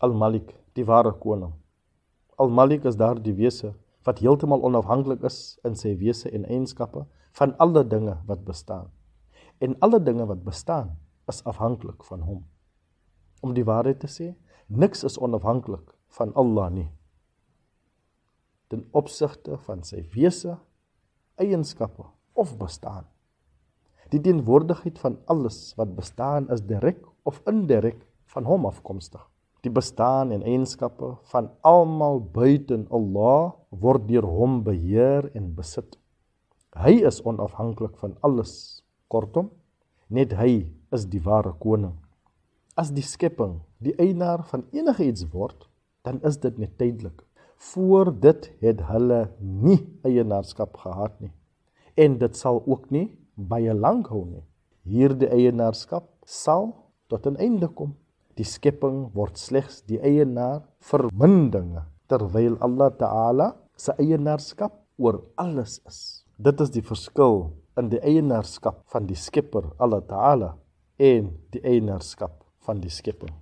Al-Malik, die ware koning. Al-Malik is daardie wese wat heeltemal onafhanklik is in sy wese en eienskappe van alle dinge wat bestaan. En alle dinge wat bestaan is afhanklik van hom. Om die waarheid te sê, niks is onafhanklik van Allah nie. Ten opsigte van sy wese, eienskappe of bestaan. Die teenwoordigheid van alles wat bestaan is direk of indirek van hom afkomstig. Die bestaan en eienskappe van almal buiten Allah word deur hom beheer en besit. Hy is onafhanklik van alles. Kortom, net hy is die ware koning. As die skepping die eienaar van enige iets word, dan is dit net tydelik. Voor dit het hulle nie eienaarskap gehad nie. En dit sal ook nie baie lank hou nie. Hierdie eienaarskap sal tot 'n einde kom. Die skepping word slegs die eienaar vir min dinge, terwyl Allah Taala se eienaarskap oor alles is. Dit is die verskil in die eienaarskap van die Skepper Allah Taala en die eienaarskap van die skepping.